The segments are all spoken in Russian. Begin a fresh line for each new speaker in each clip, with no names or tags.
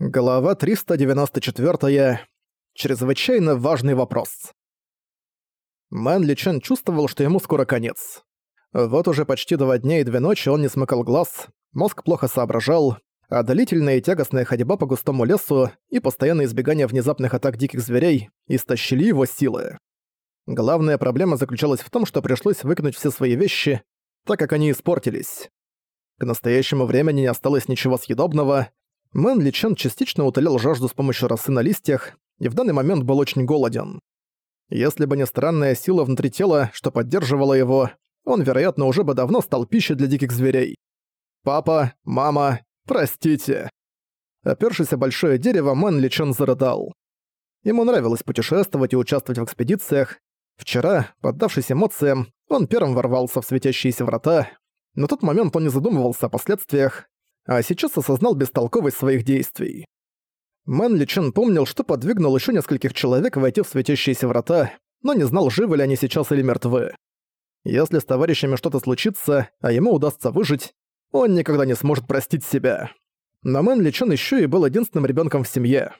Глава 394. Чрезвычайно важный вопрос. Мэн Ли Чен чувствовал, что ему скоро конец. Вот уже почти два дня и две ночи он не смыкал глаз, мозг плохо соображал, а длительная и тягостная ходьба по густому лесу и постоянное избегание внезапных атак диких зверей истощили его силы. Главная проблема заключалась в том, что пришлось выкинуть все свои вещи, так как они испортились. К настоящему времени не осталось ничего съедобного, Мэн Ли Чен частично утолял жажду с помощью росы на листьях и в данный момент был очень голоден. Если бы не странная сила внутри тела, что поддерживала его, он, вероятно, уже бы давно стал пищей для диких зверей. «Папа, мама, простите». Опёршись о большое дерево, Мэн Ли Чен зарыдал. Ему нравилось путешествовать и участвовать в экспедициях. Вчера, поддавшись эмоциям, он первым ворвался в светящиеся врата. На тот момент он не задумывался о последствиях, а сейчас осознал бестолковость своих действий. Мэн Ли Чен помнил, что подвигнул еще нескольких человек войти в светящиеся врата, но не знал, живы ли они сейчас или мертвы. Если с товарищами что-то случится, а ему удастся выжить, он никогда не сможет простить себя. Но Мэн Ли Чен еще и был единственным ребенком в семье.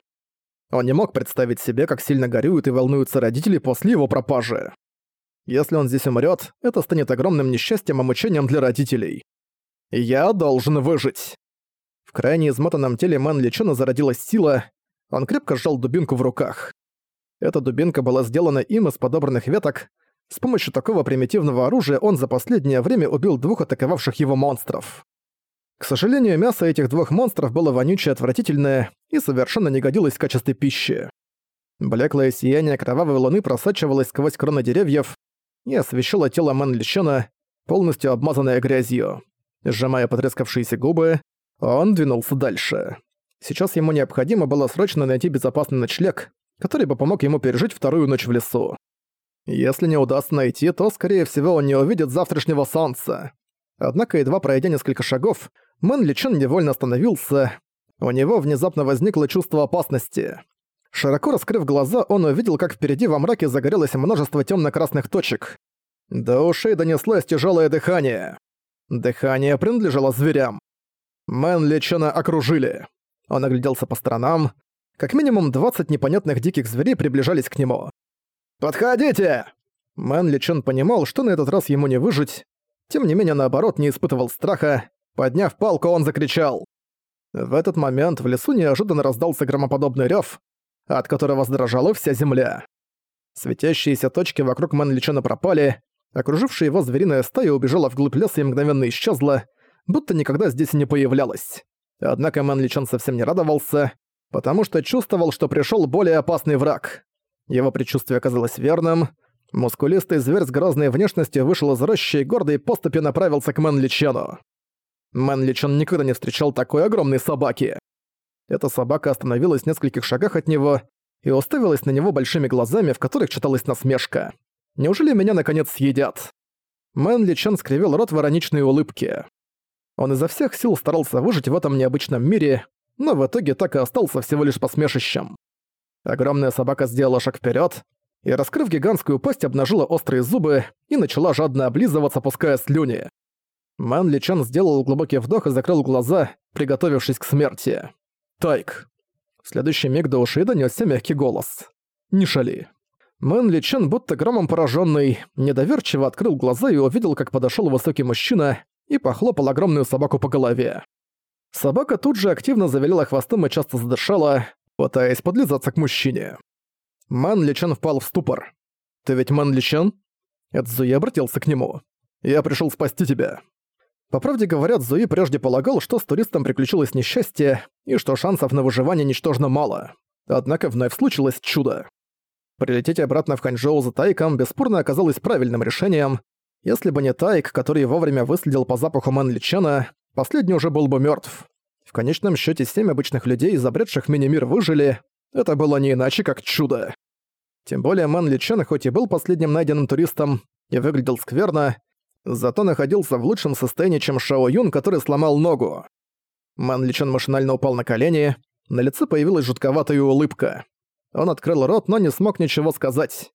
Он не мог представить себе, как сильно горюют и волнуются родители после его пропажи. Если он здесь умрет, это станет огромным несчастьем и мучением для родителей. «Я должен выжить!» В крайне измотанном теле Мэн Личона зародилась сила, он крепко сжал дубинку в руках. Эта дубинка была сделана им из подобранных веток. С помощью такого примитивного оружия он за последнее время убил двух атаковавших его монстров. К сожалению, мясо этих двух монстров было вонючее отвратительное и совершенно не годилось в качестве пищи. Блеклое сияние кровавой луны просачивалось сквозь кроны деревьев и освещало тело Мэн Личена, полностью обмазанное грязью. Сжимая потрескавшиеся губы, он двинулся дальше. Сейчас ему необходимо было срочно найти безопасный ночлег, который бы помог ему пережить вторую ночь в лесу. Если не удастся найти, то, скорее всего, он не увидит завтрашнего солнца. Однако, едва пройдя несколько шагов, Мэн Личен невольно остановился. У него внезапно возникло чувство опасности. Широко раскрыв глаза, он увидел, как впереди во мраке загорелось множество темно-красных точек. До ушей донеслось тяжелое дыхание. Дыхание принадлежало зверям. Мэн Личена окружили. Он огляделся по сторонам. Как минимум 20 непонятных диких зверей приближались к нему. «Подходите!» Мэн Личен понимал, что на этот раз ему не выжить. Тем не менее, наоборот, не испытывал страха. Подняв палку, он закричал. В этот момент в лесу неожиданно раздался громоподобный рёв, от которого задрожала вся земля. Светящиеся точки вокруг Мэн Личена пропали, Окружившая его звериная стая убежала вглубь леса и мгновенно исчезла, будто никогда здесь и не появлялась. Однако Мэн Личен совсем не радовался, потому что чувствовал, что пришёл более опасный враг. Его предчувствие оказалось верным. Мускулистый зверь с грозной внешностью вышел из рощи и гордой поступью направился к Мэн Личену. Мэн Личен никогда не встречал такой огромной собаки. Эта собака остановилась в нескольких шагах от него и уставилась на него большими глазами, в которых читалась насмешка. Неужели меня наконец съедят? Мэн Ли Чен скривил рот в ироничной улыбке. Он изо всех сил старался выжить в этом необычном мире, но в итоге так и остался всего лишь посмешищем. Огромная собака сделала шаг вперед и, раскрыв гигантскую пасть, обнажила острые зубы и начала жадно облизываться, пуская слюни. Мэн Ли Чен сделал глубокий вдох и закрыл глаза, приготовившись к смерти. «Тайк». В следующий миг до ушей донёсся мягкий голос. «Не шали». Мэн Ли Чен, будто громом пораженный, недоверчиво открыл глаза и увидел, как подошел высокий мужчина и похлопал огромную собаку по голове. Собака тут же активно завиляла хвостом и часто задышала, пытаясь подлизаться к мужчине. Мэн Ли Чен впал в ступор. «Ты ведь Мэн Ли Чен?» Эдзуи обратился к нему. «Я пришел спасти тебя». По правде говоря, Зуи прежде полагал, что с туристом приключилось несчастье и что шансов на выживание ничтожно мало. Однако вновь случилось чудо. Прилететь обратно в Ханчжоу за Тайком бесспорно оказалось правильным решением. Если бы не Тайк, который вовремя выследил по запаху Мэн Личена, последний уже был бы мертв. В конечном счете семь обычных людей, забредших в мини-мир, выжили. Это было не иначе, как чудо. Тем более Мэн Личан, хоть и был последним найденным туристом, и выглядел скверно, зато находился в лучшем состоянии, чем Шао Юн, который сломал ногу. Мэн Личан машинально упал на колени, на лице появилась жутковатая улыбка. Он открыл рот, но не смог ничего сказать.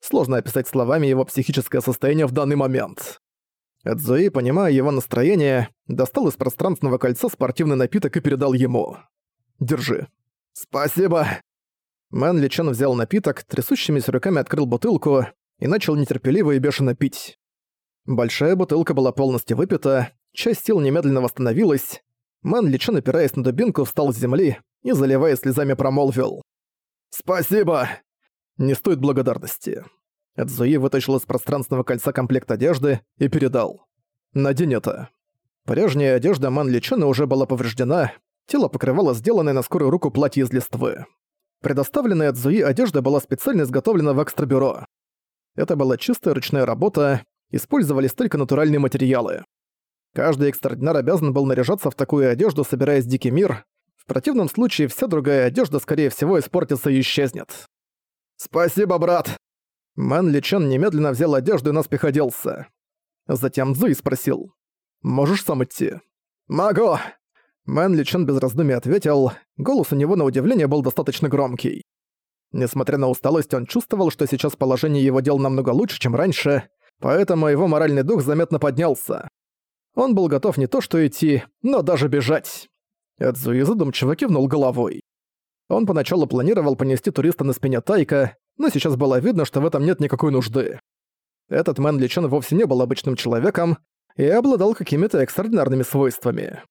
Сложно описать словами его психическое состояние в данный момент. Эдзуи, понимая его настроение, достал из пространственного кольца спортивный напиток и передал ему. Держи». «Спасибо». Мэн Ли Чен взял напиток, трясущимися руками открыл бутылку и начал нетерпеливо и бешено пить. Большая бутылка была полностью выпита, часть сил немедленно восстановилась. Мэн Ли Чен, опираясь на дубинку, встал с земли и, заливая слезами, промолвил. «Спасибо!» «Не стоит благодарности». Эдзуи вытащил из пространственного кольца комплект одежды и передал. «Надень это». Прежняя одежда Ман Личена уже была повреждена, тело покрывало сделанное на скорую руку платье из листвы. Предоставленная Эдзуи одежда была специально изготовлена в экстрабюро. Это была чистая ручная работа, использовались только натуральные материалы. Каждый экстраординар обязан был наряжаться в такую одежду, собираясь в дикий мир. В противном случае вся другая одежда, скорее всего, испортится и исчезнет. «Спасибо, брат!» Мэн Личен немедленно взял одежду и наспех оделся. Затем Зуи спросил. «Можешь сам идти?» «Могу!» Мэн Личен без раздумий ответил. Голос у него на удивление был достаточно громкий. Несмотря на усталость, он чувствовал, что сейчас положение его дел намного лучше, чем раньше, поэтому его моральный дух заметно поднялся. Он был готов не то что идти, но даже бежать. Эдзуи задумчиво кивнул головой. Он поначалу планировал понести туриста на спине Тайка, но сейчас было видно, что в этом нет никакой нужды. Этот Мэн Личен вовсе не был обычным человеком и обладал какими-то экстраординарными свойствами.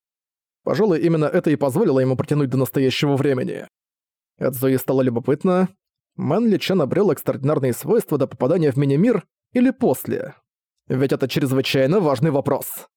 Пожалуй, именно это и позволило ему протянуть до настоящего времени. Эдзуи стало любопытно, Мэн Личен обрел экстраординарные свойства до попадания в мини-мир или после? Ведь это чрезвычайно важный вопрос.